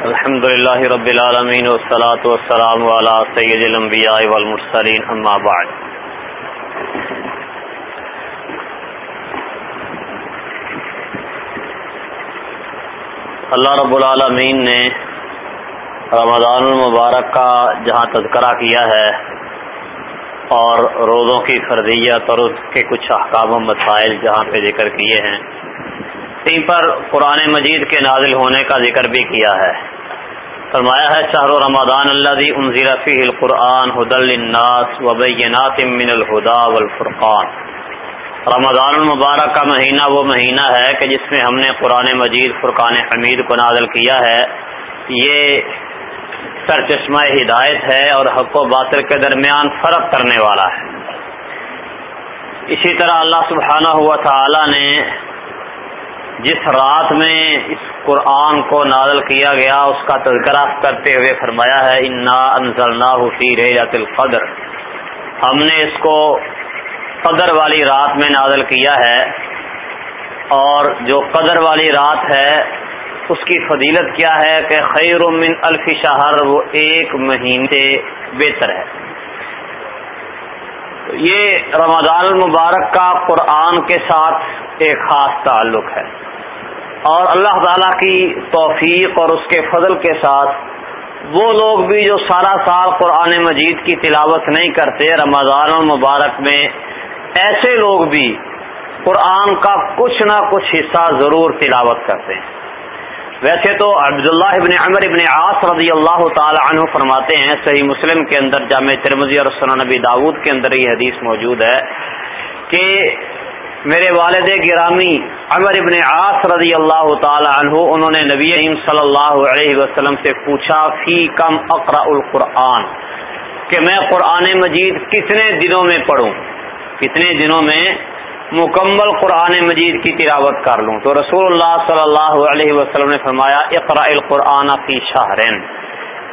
الحمد للہ رب العالمین والصلاة والسلام على سید الانبیاء والمرسلین، اما بعد. اللہ رب العالمین نے رمضان المبارک کا جہاں تذکرہ کیا ہے اور روزوں کی فرضیت اور اس کے کچھ احکام و مسائل جہاں پہ ذکر کیے ہیں تین پر قرآن مجید کے نازل ہونے کا ذکر بھی کیا ہے۔ فرمایا ہے، شہر رمضان اللہ انزیر فی القرآن حد الناس وبینات من الہدا والفرقان۔ رمضان المبارک کا مہینہ وہ مہینہ ہے کہ جس میں ہم نے قرآن مجید، فرقان حمید کو نازل کیا ہے۔ یہ سرچشمہ ہدایت ہے اور حق و باطل کے درمیان فرق کرنے والا ہے۔ اسی طرح اللہ سبحانہ ہوا تعالی نے جس رات میں اس قرآن کو نازل کیا گیا، اس کا تذکرہ کرتے ہوئے فرمایا ہے، انا انزلنا فی ریلۃ القدر ہم نے اس کو قدر والی رات میں نازل کیا ہے اور جو قدر والی رات ہے، اس کی فضیلت کیا ہے کہ خیر من الف شہر وہ ایک مہینے بہتر ہے۔ یہ رمضان المبارک کا قرآن کے ساتھ ایک خاص تعلق ہے۔ اور اللہ تعالیٰ کی توفیق اور اس کے فضل کے ساتھ وہ لوگ بھی جو سارا سال قرآن مجید کی تلاوت نہیں کرتے، رمضان المبارک میں ایسے لوگ بھی قرآن کا کچھ نہ کچھ حصہ ضرور تلاوت کرتے ہیں۔ ویسے تو عبداللہ ابن عمر ابن عاص رضی اللہ تعالی عنہ فرماتے ہیں، صحیح مسلم کے اندر جامع ترمزی اور سنن نبی داود کے اندر یہ حدیث موجود ہے کہ میرے والد گرامی عمر ابن عاص رضی اللہ تعالی عنہ، انہوں نے نبی صلی اللہ علیہ وسلم سے پوچھا، فی کم اقرا القرآن؟ کہ میں قرآن مجید کتنے دنوں میں پڑھوں؟ کتنے دنوں میں مکمل قرآن مجید کی تلاوت کر لوں؟ تو رسول اللہ صلی اللہ علیہ وسلم نے فرمایا اقرا القرآن فی شہرین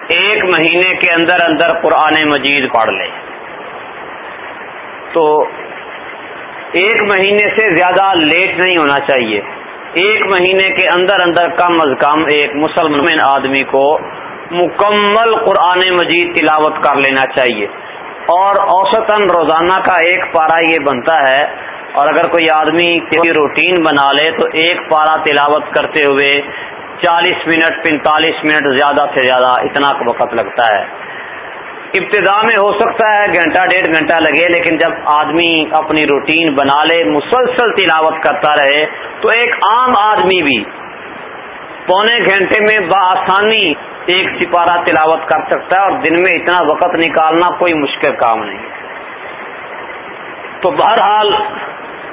ایک مہینے کے اندر اندر قرآن مجید پڑھ لے۔ تو ایک مہینے سے زیادہ لیٹ نہیں ہونا چاہیے۔ ایک مہینے کے اندر اندر کم از کم ایک مسلمان آدمی کو مکمل قرآن مجید تلاوت کر لینا چاہیے۔ اور اوسطاً روزانہ کا ایک پارا یہ بنتا ہے، اور اگر کوئی آدمی کوئی روٹین بنا لے تو ایک پارا تلاوت کرتے ہوئے چالیس منٹ، پینتالیس منٹ زیادہ سے زیادہ اتنا وقت لگتا ہے۔ ابتدا میں ہو سکتا ہے گھنٹہ ڈیڑھ گھنٹہ لگے، لیکن جب آدمی اپنی روٹین بنا لے، مسلسل تلاوت کرتا رہے، تو ایک عام آدمی بھی پونے گھنٹے میں بآسانی ایک سپارہ تلاوت کر سکتا ہے اور دن میں اتنا وقت نکالنا کوئی مشکل کام نہیں تو بہرحال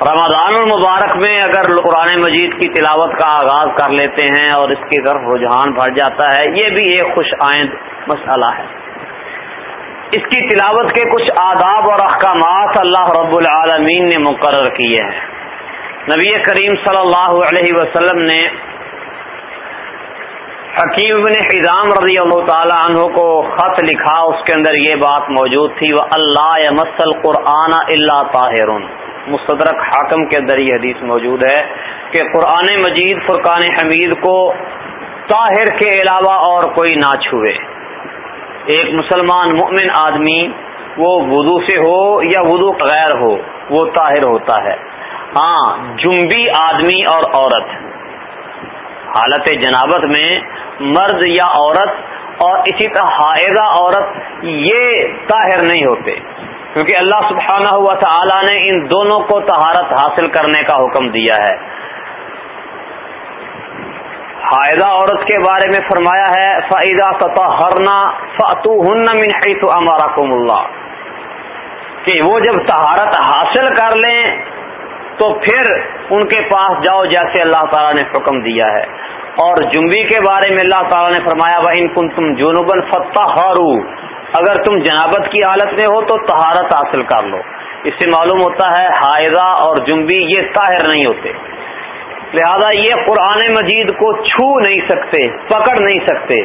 رمضان المبارک میں اگر قرآن مجید کی تلاوت کا آغاز کر لیتے ہیں اور اس کی طرف رجحان بڑھ جاتا ہے، یہ بھی ایک خوش آئند مسئلہ ہے۔ اس کی تلاوت کے کچھ آداب اور احکامات اللہ رب العالمین نے مقرر کیے ہیں۔ نبی کریم صلی اللہ علیہ وسلم نے حکیم بن حضام رضی اللہ تعالی عنہ کو خط لکھا، اس کے اندر یہ بات موجود تھی وہ اللہ مسل قرآن اللہ طاہر. مستدرک حاکم کے اندر یہ حدیث موجود ہے کہ قرآن مجید، فرقان حمید کو طاہر کے علاوہ اور کوئی نہ چھوئے۔ ایک مسلمان مؤمن آدمی وہ وضو سے ہو یا وضو غیر ہو، وہ طاہر ہوتا ہے۔ ہاں جنبی آدمی اور عورت۔ حالت جنابت میں مرد یا عورت اور اسی طرح حائضہ عورت یہ طاہر نہیں ہوتے۔ کیونکہ اللہ سبحانہ ہوا تعالی نے ان دونوں کو طہارت حاصل کرنے کا حکم دیا ہے۔ حائدہ عورت کے بارے میں فرمایا ہے فعیدہ فتح ہرنا فاتو ہن تو ہمارا اللہ کہ وہ جب تہارت حاصل کر لیں، تو پھر ان کے پاس جاؤ جیسے اللہ تعالیٰ نے حکم دیا ہے۔ اور جنبی کے بارے میں اللہ تعالیٰ نے فرمایا وہ ان کن تم جنوبن فتح اگر تم جنابت کی حالت میں ہو، تو تہارت حاصل کر لو۔ اس سے معلوم ہوتا ہے، حائضہ اور جنبی یہ طاہر نہیں ہوتے۔ لہذا یہ قرآن مجید کو چھو نہیں سکتے، پکڑ نہیں سکتے۔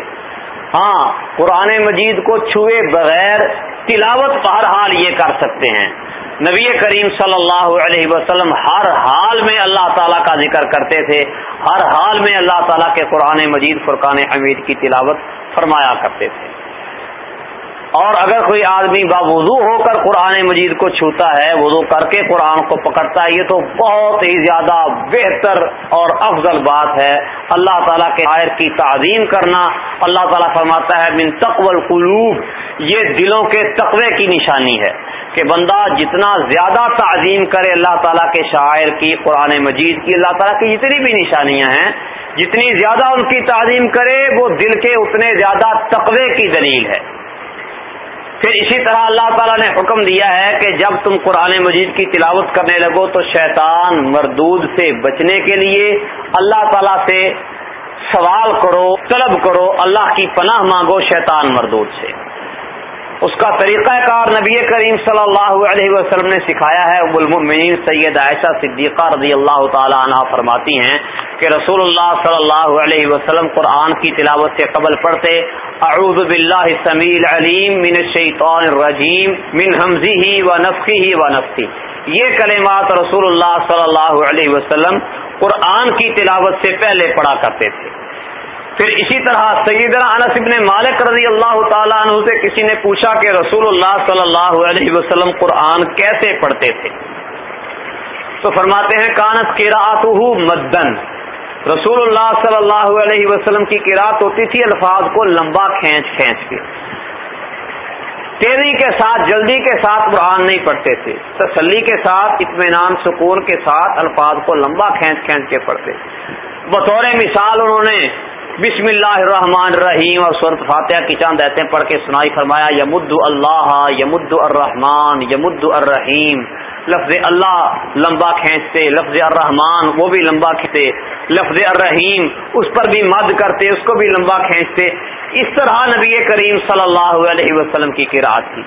ہاں قرآن مجید کو چھوئے بغیر تلاوت بہرحال یہ کر سکتے ہیں۔ نبی کریم صلی اللہ علیہ وسلم ہر حال میں اللہ تعالیٰ کا ذکر کرتے تھے۔ ہر حال میں اللہ تعالیٰ کے قرآن مجید فرقان حمید کی تلاوت فرمایا کرتے تھے۔ اور اگر کوئی آدمی باوضو ہو کر قرآن مجید کو چھوتا ہے، وضو کر کے قرآن کو پکڑتا ہے، یہ تو بہت ہی زیادہ بہتر اور افضل بات ہے۔ اللہ تعالیٰ کے آئر کی تعظیم کرنا۔ اللہ تعالیٰ فرماتا ہے، من تقول قلوب یہ دلوں کے تقوی کی نشانی ہے کہ بندہ جتنا زیادہ تعظیم کرے اللہ تعالیٰ کے شاعر کی، قرآن مجید کی، اللہ تعالیٰ کی جتنی بھی نشانیاں ہیں، جتنی زیادہ ان کی تعظیم کرے، وہ دل کے اتنے زیادہ تقوی کی دلیل ہے۔ پھر اسی طرح اللہ تعالیٰ نے حکم دیا ہے کہ جب تم قرآن مجید کی تلاوت کرنے لگو تو شیطان مردود سے بچنے کے لیے اللہ تعالیٰ سے سوال کرو، طلب کرو، اللہ کی پناہ مانگو شیطان مردود سے۔ اس کا طریقہ کار نبی کریم صلی اللہ علیہ وسلم نے سکھایا ہے۔ اب المؤمنین سید عائشہ صدیقہ رضی اللہ تعالی عنہ فرماتی ہیں کہ رسول اللہ صلی اللہ علیہ وسلم قرآن کی تلاوت سے قبل پڑھتے، اعوذ باللہ السمیع العلیم من الشیطان الرجیم من حمزه ونفخه ونفثه یہ کلمات رسول اللہ صلی اللہ علیہ وسلم قرآن کی تلاوت سے پہلے پڑھا کرتے تھے۔ پھر اسی طرح سیدنا انس ابن مالک رضی اللہ تعالیٰ عنہ سے کسی نے پوچھا کہ رسول اللہ صلی اللہ علیہ وسلم قرآن کیسے پڑھتے تھے؟ تو فرماتے ہیں کانس کی مدن۔ رسول اللہ صلی اللہ علیہ وسلم کی قرآت ہوتی تھی، الفاظ کو لمبا کھینچ کھینچ کے۔ تیزی کے ساتھ، جلدی کے ساتھ قرآن نہیں پڑھتے تھے۔ تسلی کے ساتھ، اطمینان، سکون کے ساتھ الفاظ کو لمبا کھینچ کھینچ کے پڑھتے۔ بطور مثال انہوں نے بسم اللہ الرحمن الرحیم۔ اور صورت فاتحہ کی چاند ایسے پڑھ کے سنائی فرمایا یمد اللہ یمد الرحمان یمد الرحیم۔ لفظ اللہ لمبا کھینچتے، لفظ الرحمان وہ بھی لمبا کھینچتے، لفظ الرحیم اس پر بھی مد کرتے، اس کو بھی لمبا کھینچتے۔ اس طرح نبی کریم صلی اللہ علیہ وسلم کی قرآت تھی۔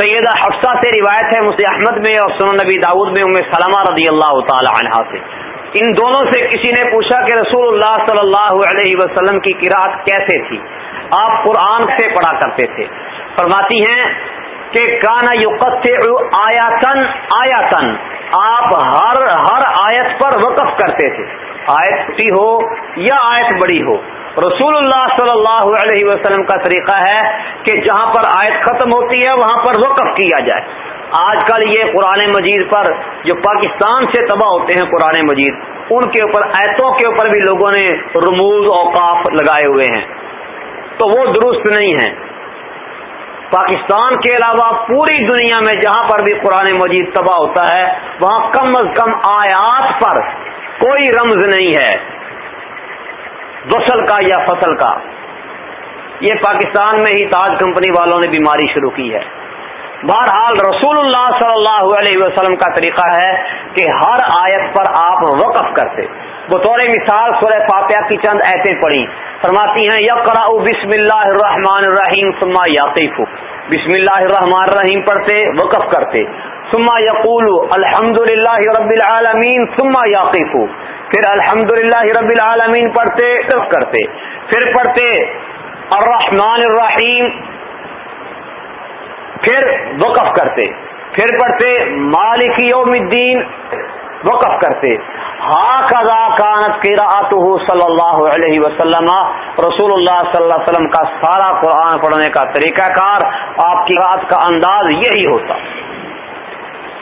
سیدہ حفصہ سے روایت ہے مجھے احمد میں اور سنن نبی داود میں ام سلمہ رضی اللہ تعالی عنہ سے۔ ان دونوں سے کسی نے پوچھا کہ رسول اللہ صلی اللہ علیہ وسلم کی قرآت کیسے تھی؟ آپ قرآن سے پڑھا کرتے تھے۔ فرماتی ہیں کہ کانا یوقت آیاتن آیاتن آپ ہر ہر آیت پر وقف کرتے تھے۔ آیت چھوٹی ہو یا آیت بڑی ہو۔ رسول اللہ صلی اللہ علیہ وسلم کا طریقہ ہے کہ جہاں پر آیت ختم ہوتی ہے، وہاں پر وقف کیا جائے۔ آج کل یہ قرآن مجید پر جو پاکستان سے تباہ ہوتے ہیں قرآن مجید، ان کے اوپر، ایتوں کے اوپر بھی لوگوں نے رموز اوقاف لگائے ہوئے ہیں۔ تو وہ درست نہیں ہے پاکستان کے علاوہ پوری دنیا میں جہاں پر بھی قرآن مجید تباہ ہوتا ہے، وہاں کم از کم آیات پر کوئی رمز نہیں ہے۔ وصل کا یا فصل کا۔ یہ پاکستان میں ہی تاج کمپنی والوں نے بیماری شروع کی ہے۔ بہرحال رسول اللہ صلی اللہ علیہ وسلم کا طریقہ ہے کہ ہر آیت پر آپ وقف کرتے۔ بطور مثال سورہ فاتحہ کی چند ایسے پڑھی فرماتی ہیں یقرا بسم اللہ الرحمن الرحیم سما یاقیف بسم اللہ الرحمن الرحیم پڑھتے، وقف کرتے۔ سما یقول الحمد للہ رب العالمین سما یاقیف پھر الحمد للہ رب العالمین پڑھتے کرتے۔ پھر پڑھتے، الرحمن الرحیم پھر وقف کرتے، پھر پڑھتے، مالک یوم الدین، وقف کرتے۔ ہا کذا کانت قراءت صلی اللہ علیہ وسلم رسول اللہ صلی اللہ علیہ وسلم کا سارا قرآن پڑھنے کا طریقہ کار، آپ کی رات کا انداز یہی ہوتا۔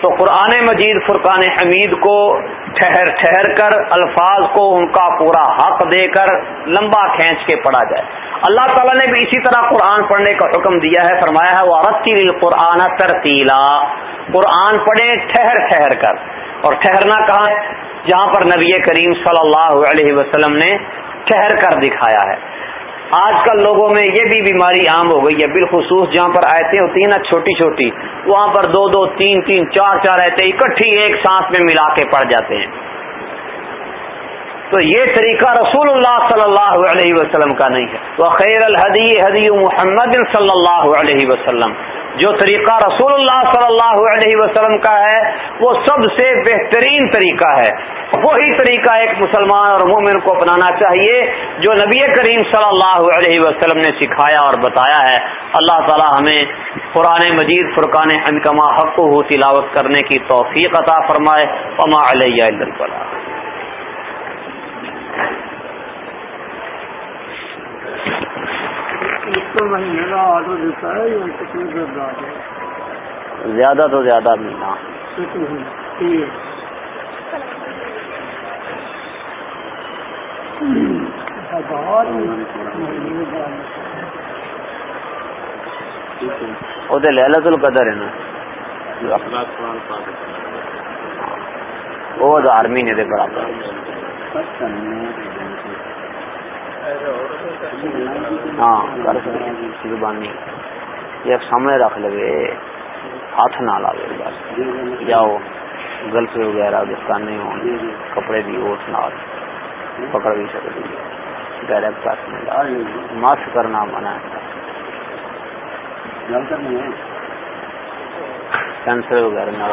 تو قرآن مجید فرقان حمید کو ٹھہر ٹھہر کر الفاظ کو ان کا پورا حق دے کر لمبا کھینچ کے پڑھا جائے۔ اللہ تعالیٰ نے بھی اسی طرح قرآن پڑھنے کا حکم دیا ہے، فرمایا ہے وہ رتی قرآن ترتیلا قرآن پڑھے ٹھہر ٹھہر کر۔ اور ٹھہرنا کہاں جہاں پر نبی کریم صلی اللہ علیہ وسلم نے ٹھہر کر دکھایا ہے۔ آج کل لوگوں میں یہ بھی بیماری عام ہو گئی ہے۔ بالخصوص جہاں پر آیتیں ہوتی ہیں نا چھوٹی چھوٹی، وہاں پر دو دو، تین تین، چار چار آیتیں اکٹھی ایک سانس میں ملا کے پڑ جاتے ہیں۔ تو یہ طریقہ رسول اللہ صلی اللہ علیہ وسلم کا نہیں ہے۔ وہ خیر الحدی حدی محمد صلی اللہ علیہ وسلم۔ جو طریقہ رسول اللہ صلی اللہ علیہ وسلم کا ہے، وہ سب سے بہترین طریقہ ہے۔ وہی طریقہ ایک مسلمان اور مومن کو اپنانا چاہیے، جو نبی کریم صلی اللہ علیہ وسلم نے سکھایا اور بتایا ہے۔ اللہ تعالی ہمیں قرآن مجید، فرقان انکما حق ہو تلاوت کرنے کی توفیق عطا فرمائے۔ زیادہ تو زیادہ مہینہ۔ وہ لہلت القدر ہے نا۔ وہ ہزار مہینے کے برابر۔ ہاں زبانی یہ سامنے رکھ لو ہاتھ نہ لا بس جاؤ گلف وغیرہ دستانے ہو کپڑے بھی اوٹ نال پکڑ بھی سکتی ڈائریکٹ ماسک کرنا منع کینسر وغیرہ نہ